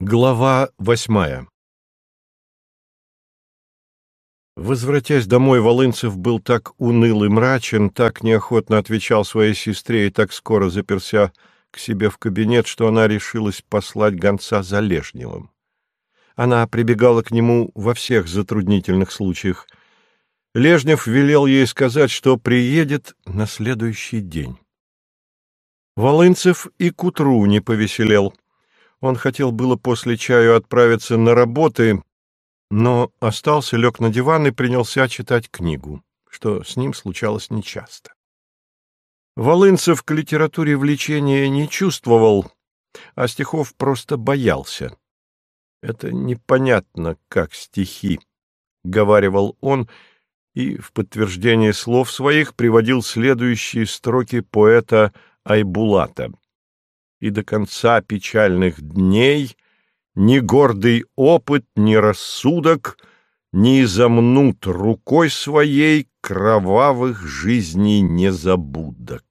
Глава восьмая Возвратясь домой, Волынцев был так уныл и мрачен, так неохотно отвечал своей сестре и так скоро заперся к себе в кабинет, что она решилась послать гонца за Лежневым. Она прибегала к нему во всех затруднительных случаях. Лежнев велел ей сказать, что приедет на следующий день. Волынцев и к утру не повеселел — он хотел было после чаю отправиться на работы, но остался, лег на диван и принялся читать книгу, что с ним случалось нечасто. Волынцев к литературе влечения не чувствовал, а стихов просто боялся. «Это непонятно, как стихи», — говаривал он, и в подтверждение слов своих приводил следующие строки поэта Айбулата — и до конца печальных дней ни гордый опыт, ни рассудок не изомнут рукой своей кровавых жизней незабудок.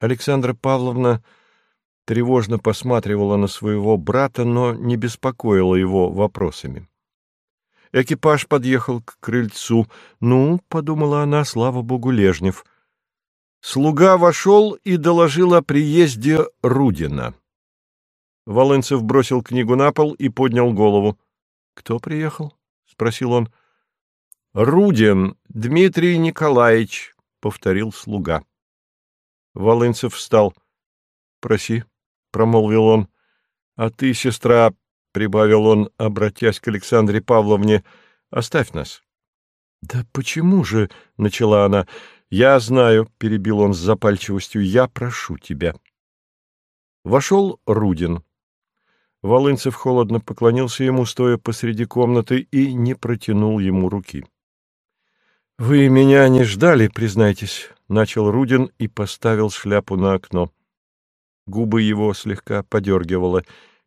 Александра Павловна тревожно посматривала на своего брата, но не беспокоила его вопросами. Экипаж подъехал к крыльцу. «Ну, — подумала она, — слава богу, Лежнев — Слуга вошел и доложил о приезде Рудина. Волынцев бросил книгу на пол и поднял голову. — Кто приехал? — спросил он. — Рудин Дмитрий Николаевич, — повторил слуга. Волынцев встал. — Проси, — промолвил он. — А ты, сестра, — прибавил он, обратясь к Александре Павловне, — оставь нас. — Да почему же, — начала она, — «Я знаю», — перебил он с запальчивостью, — «я прошу тебя». Вошел Рудин. Волынцев холодно поклонился ему, стоя посреди комнаты, и не протянул ему руки. — Вы меня не ждали, признайтесь, — начал Рудин и поставил шляпу на окно. Губы его слегка подергивало.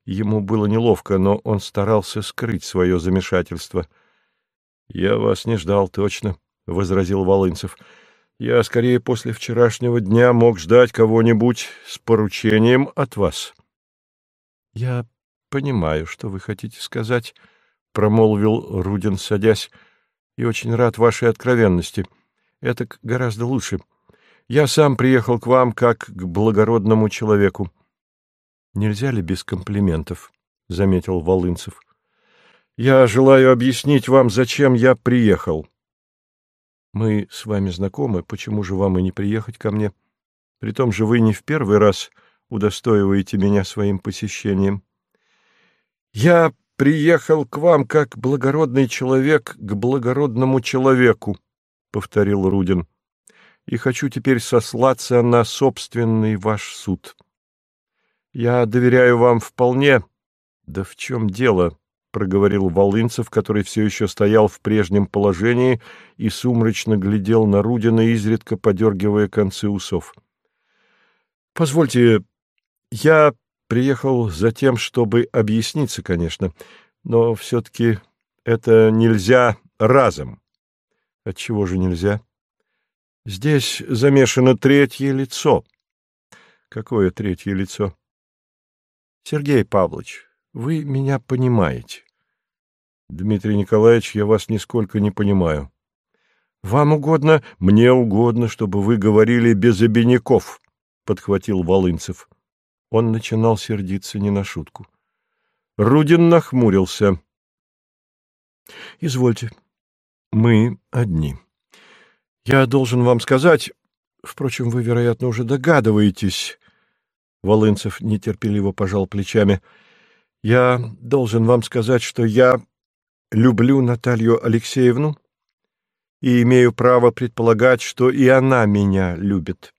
Ему было неловко, но он старался скрыть свое замешательство. — Я вас не ждал, точно, — возразил Волынцев. — я скорее после вчерашнего дня мог ждать кого-нибудь с поручением от вас. — Я понимаю, что вы хотите сказать, — промолвил Рудин, садясь, — и очень рад вашей откровенности. Это гораздо лучше. Я сам приехал к вам как к благородному человеку. — Нельзя ли без комплиментов? — заметил Волынцев. — Я желаю объяснить вам, зачем я приехал. Мы с вами знакомы, почему же вам и не приехать ко мне? При том же вы не в первый раз удостоиваете меня своим посещением. Я приехал к вам как благородный человек к благородному человеку, — повторил Рудин, — и хочу теперь сослаться на собственный ваш суд. Я доверяю вам вполне. Да в чем дело? — проговорил Волынцев, который все еще стоял в прежнем положении и сумрачно глядел на Рудина, изредка подергивая концы усов. — Позвольте, я приехал за тем, чтобы объясниться, конечно, но все-таки это нельзя разом. — Отчего же нельзя? — Здесь замешано третье лицо. — Какое третье лицо? — Сергей Павлович, вы меня понимаете. Дмитрий Николаевич, я вас нисколько не понимаю. Вам угодно, мне угодно, чтобы вы говорили без обиняков, подхватил Волынцев. Он начинал сердиться не на шутку. Рудин нахмурился. Извольте, мы одни. Я должен вам сказать, впрочем, вы, вероятно, уже догадываетесь. Волынцев нетерпеливо пожал плечами. Я должен вам сказать, что я люблю Наталью Алексеевну и имею право предполагать, что и она меня любит.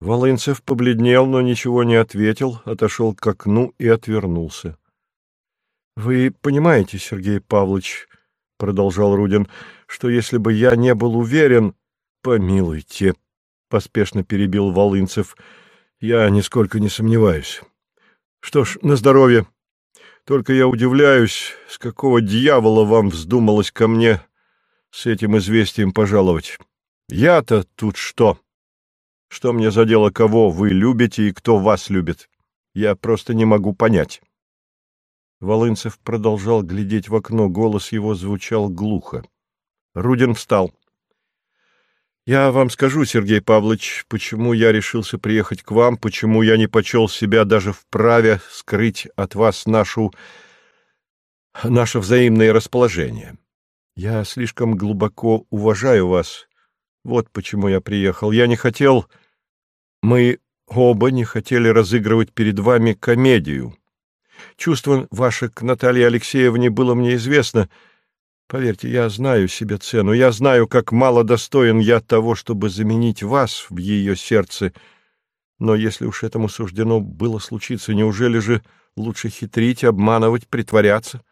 Волынцев побледнел, но ничего не ответил, отошел к окну и отвернулся. — Вы понимаете, Сергей Павлович, — продолжал Рудин, — что если бы я не был уверен... — Помилуйте, — поспешно перебил Волынцев, — я нисколько не сомневаюсь. Что ж, на здоровье. Только я удивляюсь, с какого дьявола вам вздумалось ко мне с этим известием пожаловать. Я-то тут что? Что мне за дело, кого вы любите и кто вас любит? Я просто не могу понять. Волынцев продолжал глядеть в окно, голос его звучал глухо. Рудин встал. Я вам скажу, Сергей Павлович, почему я решился приехать к вам, почему я не почел себя даже вправе скрыть от вас нашу... наше взаимное расположение. Я слишком глубоко уважаю вас. Вот почему я приехал. Я не хотел... Мы оба не хотели разыгрывать перед вами комедию. Чувство ваше к Наталье Алексеевне было мне известно — Поверьте, я знаю себе цену, я знаю, как мало достоин я того, чтобы заменить вас в ее сердце. Но если уж этому суждено было случиться, неужели же лучше хитрить, обманывать, притворяться?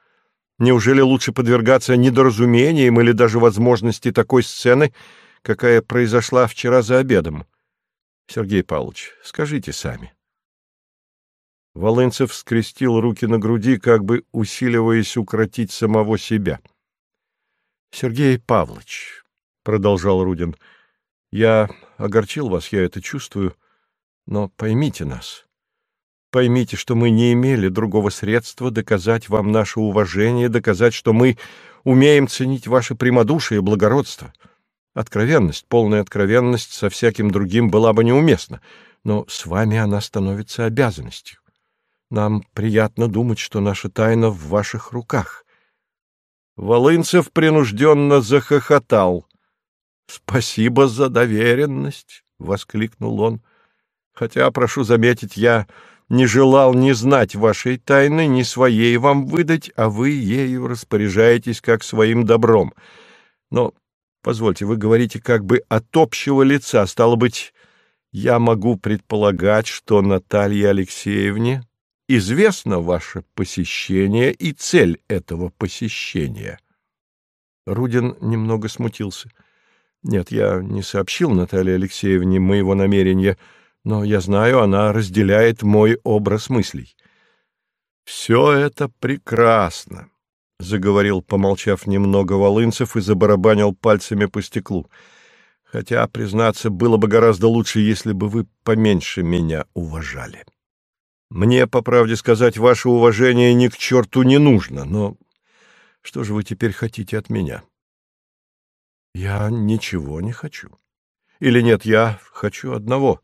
Неужели лучше подвергаться недоразумениям или даже возможности такой сцены, какая произошла вчера за обедом? Сергей Павлович, скажите сами. Волынцев скрестил руки на груди, как бы усиливаясь укротить самого себя. —— Сергей Павлович, — продолжал Рудин, — я огорчил вас, я это чувствую, но поймите нас. Поймите, что мы не имели другого средства доказать вам наше уважение, доказать, что мы умеем ценить ваше прямодушие и благородство. Откровенность, полная откровенность со всяким другим была бы неуместна, но с вами она становится обязанностью. Нам приятно думать, что наша тайна в ваших руках. Волынцев принужденно захохотал. — Спасибо за доверенность, — воскликнул он. — Хотя, прошу заметить, я не желал ни знать вашей тайны, ни своей вам выдать, а вы ею распоряжаетесь как своим добром. Но, позвольте, вы говорите как бы от общего лица, стало быть, я могу предполагать, что Наталье Алексеевне известно ваше посещение и цель этого посещения. Рудин немного смутился. Нет, я не сообщил Наталье Алексеевне моего намерения, но я знаю, она разделяет мой образ мыслей. Все это прекрасно, — заговорил, помолчав немного, Волынцев и забарабанил пальцами по стеклу. Хотя, признаться, было бы гораздо лучше, если бы вы поменьше меня уважали. — мне, по правде сказать, ваше уважение ни к черту не нужно, но что же вы теперь хотите от меня? Я ничего не хочу. Или нет, я хочу одного.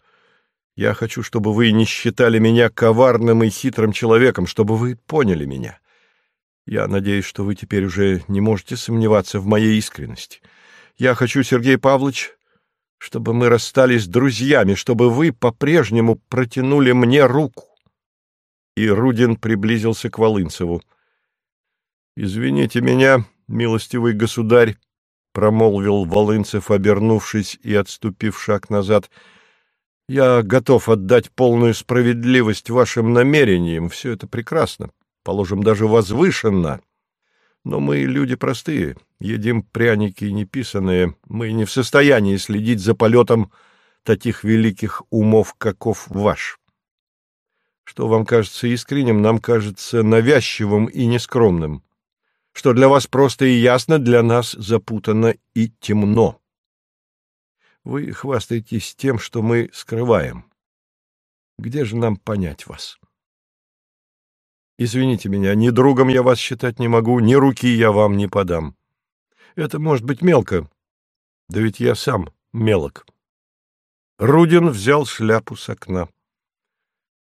Я хочу, чтобы вы не считали меня коварным и хитрым человеком, чтобы вы поняли меня. Я надеюсь, что вы теперь уже не можете сомневаться в моей искренности. Я хочу, Сергей Павлович, чтобы мы расстались друзьями, чтобы вы по-прежнему протянули мне руку и Рудин приблизился к Волынцеву. — Извините меня, милостивый государь, — промолвил Волынцев, обернувшись и отступив шаг назад. — Я готов отдать полную справедливость вашим намерениям. Все это прекрасно, положим, даже возвышенно. Но мы люди простые, едим пряники неписанные. Мы не в состоянии следить за полетом таких великих умов, каков ваш. Что вам кажется искренним, нам кажется навязчивым и нескромным. Что для вас просто и ясно, для нас запутано и темно. Вы хвастаетесь тем, что мы скрываем. Где же нам понять вас? Извините меня, ни другом я вас считать не могу, ни руки я вам не подам. Это может быть мелко, да ведь я сам мелок. Рудин взял шляпу с окна. —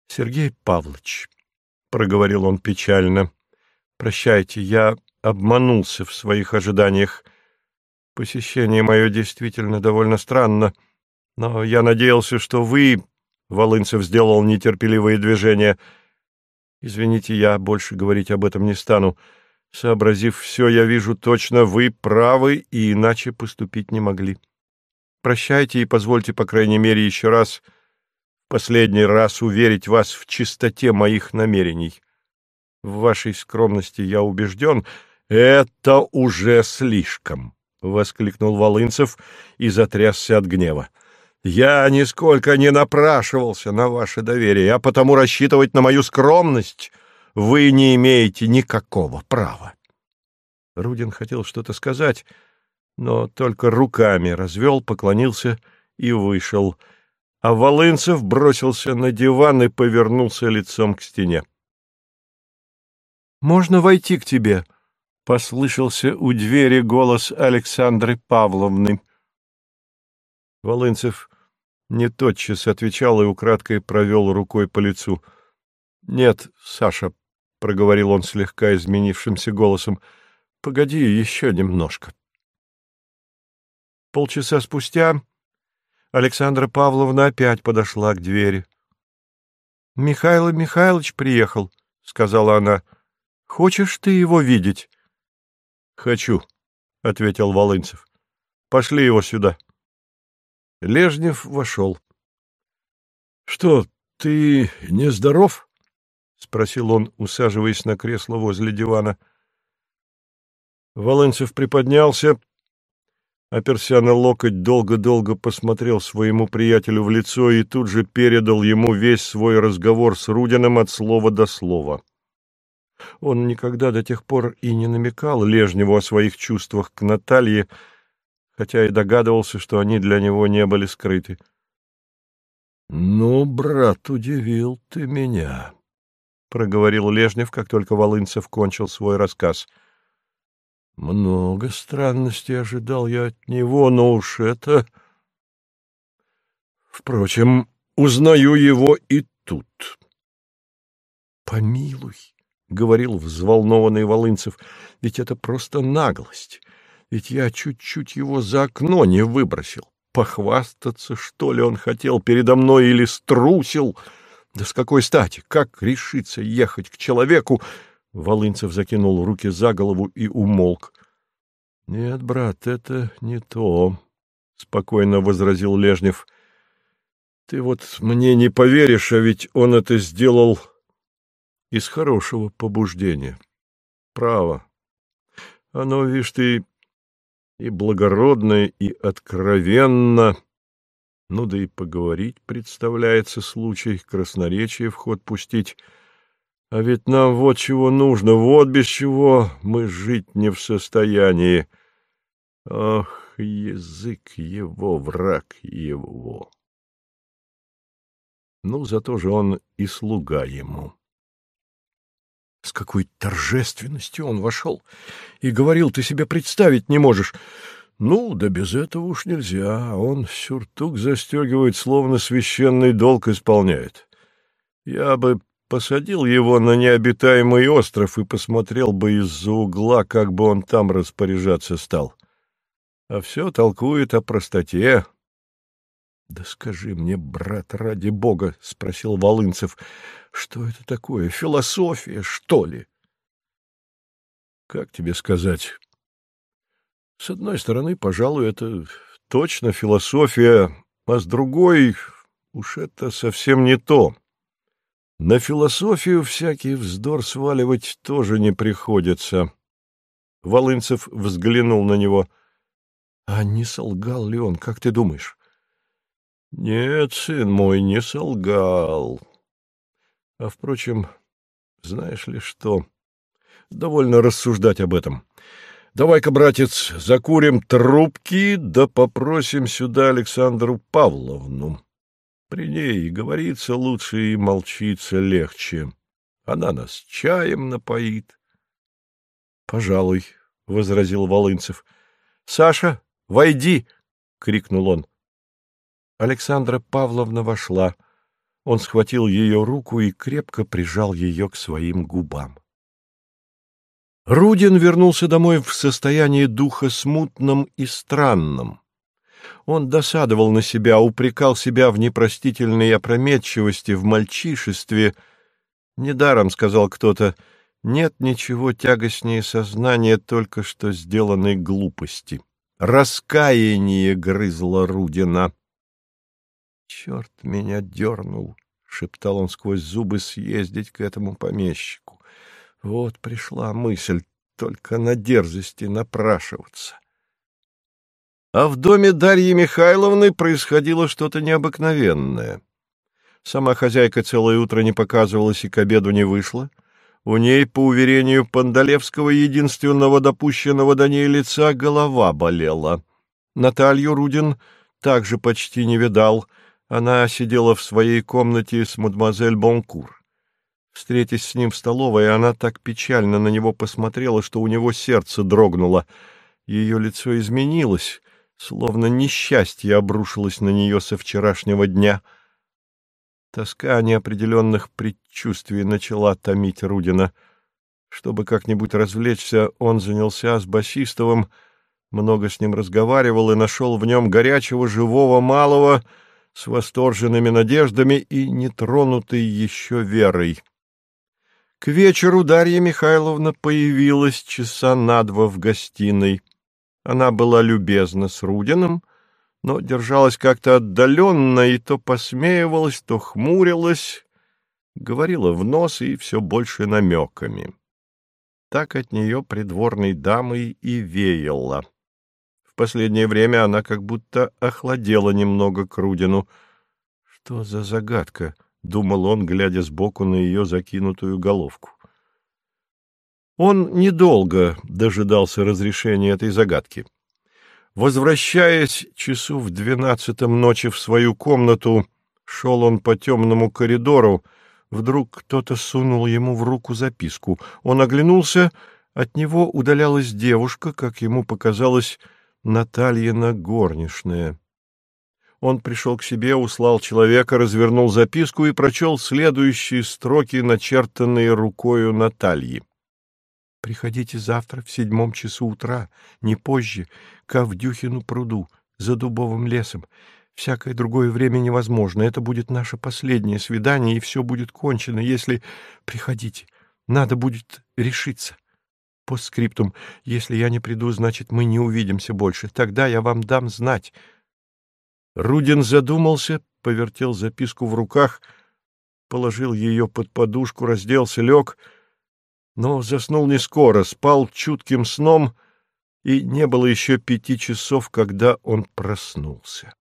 Сергей Павлович, — проговорил он печально, — прощайте, я обманулся в своих ожиданиях. Посещение мое действительно довольно странно, но я надеялся, что вы... Волынцев сделал нетерпеливые движения. Извините, я больше говорить об этом не стану. Сообразив все, я вижу точно, вы правы и иначе поступить не могли. Прощайте и позвольте, по крайней мере, еще раз последний раз уверить вас в чистоте моих намерений. В вашей скромности я убежден. Это уже слишком, — воскликнул Волынцев и затрясся от гнева. Я нисколько не напрашивался на ваше доверие, а потому рассчитывать на мою скромность вы не имеете никакого права. Рудин хотел что-то сказать, но только руками развел, поклонился и вышел — а Волынцев бросился на диван и повернулся лицом к стене. «Можно войти к тебе?» — послышался у двери голос Александры Павловны. Волынцев не тотчас отвечал и украдкой провел рукой по лицу. — Нет, Саша, — проговорил он слегка изменившимся голосом, — погоди еще немножко. Полчаса спустя Александра Павловна опять подошла к двери. — Михаил Михайлович приехал, — сказала она. — Хочешь ты его видеть? — Хочу, — ответил Волынцев. — Пошли его сюда. — Лежнев вошел. — Что, ты нездоров? — спросил он, усаживаясь на кресло возле дивана. Волынцев приподнялся, оперся на локоть, долго-долго посмотрел своему приятелю в лицо и тут же передал ему весь свой разговор с Рудиным от слова до слова. Он никогда до тех пор и не намекал Лежневу о своих чувствах к Наталье, хотя и догадывался, что они для него не были скрыты. — Ну, брат, удивил ты меня, — проговорил Лежнев, как только Волынцев кончил свой рассказ. — Много странностей ожидал я от него, но уж это... Впрочем, узнаю его и тут. — Помилуй, — говорил взволнованный Волынцев, — ведь это просто наглость. Ведь я чуть-чуть его за окно не выбросил. Похвастаться, что ли, он хотел передо мной или струсил? Да с какой стати? Как решиться ехать к человеку? Волынцев закинул руки за голову и умолк. — Нет, брат, это не то, — спокойно возразил Лежнев. — Ты вот мне не поверишь, а ведь он это сделал из хорошего побуждения. Право. Оно, видишь ты, и благородно, и откровенно. Ну да и поговорить представляется случай, красноречие в ход пустить. А ведь нам вот чего нужно, вот без чего мы жить не в состоянии. Ох, язык его, враг его. Ну, зато же он и слуга ему. С какой торжественностью он вошел и говорил, ты себе представить не можешь. Ну, да без этого уж нельзя. Он сюртук застегивает, словно священный долг исполняет. Я бы посадил его на необитаемый остров и посмотрел бы из-за угла, как бы он там распоряжаться стал. А все толкует о простоте, — Да скажи мне, брат, ради бога, — спросил Волынцев, — что это такое, философия, что ли? — Как тебе сказать? С одной стороны, пожалуй, это точно философия, а с другой уж это совсем не то. На философию всякий вздор сваливать тоже не приходится. Волынцев взглянул на него. — А не солгал ли он, как ты думаешь? — Нет, сын мой, не солгал. А, впрочем, знаешь ли что, довольно рассуждать об этом. Давай-ка, братец, закурим трубки, да попросим сюда Александру Павловну. При ней говорится лучше и молчиться легче. Она нас чаем напоит. — Пожалуй, — возразил Волынцев. — Саша, войди! — крикнул он. Александра Павловна вошла. Он схватил ее руку и крепко прижал ее к своим губам. Рудин вернулся домой в состоянии духа смутном и странном. Он досадовал на себя, упрекал себя в непростительной опрометчивости, в мальчишестве. Недаром, — сказал кто-то, — нет ничего тягостнее сознания только что сделанной глупости. Раскаяние грызло Рудина. Черт меня дернул, — шептал он сквозь зубы, — съездить к этому помещику. Вот пришла мысль только на дерзости напрашиваться. А в доме Дарьи Михайловны происходило что-то необыкновенное. Сама хозяйка целое утро не показывалась и к обеду не вышла. У ней, по уверению Пандалевского, единственного допущенного до ней лица, голова болела. Наталью Рудин также почти не видал — Она сидела в своей комнате с мадемуазель Бонкур. Встретясь с ним в столовой, она так печально на него посмотрела, что у него сердце дрогнуло. Ее лицо изменилось, словно несчастье обрушилось на нее со вчерашнего дня. Тоска неопределенных предчувствий начала томить Рудина. Чтобы как-нибудь развлечься, он занялся с Басистовым, много с ним разговаривал и нашел в нем горячего, живого, малого, с восторженными надеждами и нетронутой еще верой. К вечеру Дарья Михайловна появилась часа на два в гостиной. Она была любезна с Рудиным, но держалась как-то отдаленно и то посмеивалась, то хмурилась, говорила в нос и все больше намеками. Так от нее придворной дамой и веяло последнее время она как будто охладела немного к Рудину. «Что за загадка?» — думал он, глядя сбоку на ее закинутую головку. Он недолго дожидался разрешения этой загадки. Возвращаясь часу в двенадцатом ночи в свою комнату, шел он по темному коридору, вдруг кто-то сунул ему в руку записку. Он оглянулся, от него удалялась девушка, как ему показалось, Натальина горничная. Он пришел к себе, услал человека, развернул записку и прочел следующие строки, начертанные рукою Натальи. «Приходите завтра в седьмом часу утра, не позже, к Авдюхину пруду, за дубовым лесом. Всякое другое время невозможно. Это будет наше последнее свидание, и все будет кончено, если... Приходите. Надо будет решиться». Постскриптум. Если я не приду, значит, мы не увидимся больше. Тогда я вам дам знать. Рудин задумался, повертел записку в руках, положил ее под подушку, разделся, лег, но заснул не скоро, спал чутким сном, и не было еще пяти часов, когда он проснулся.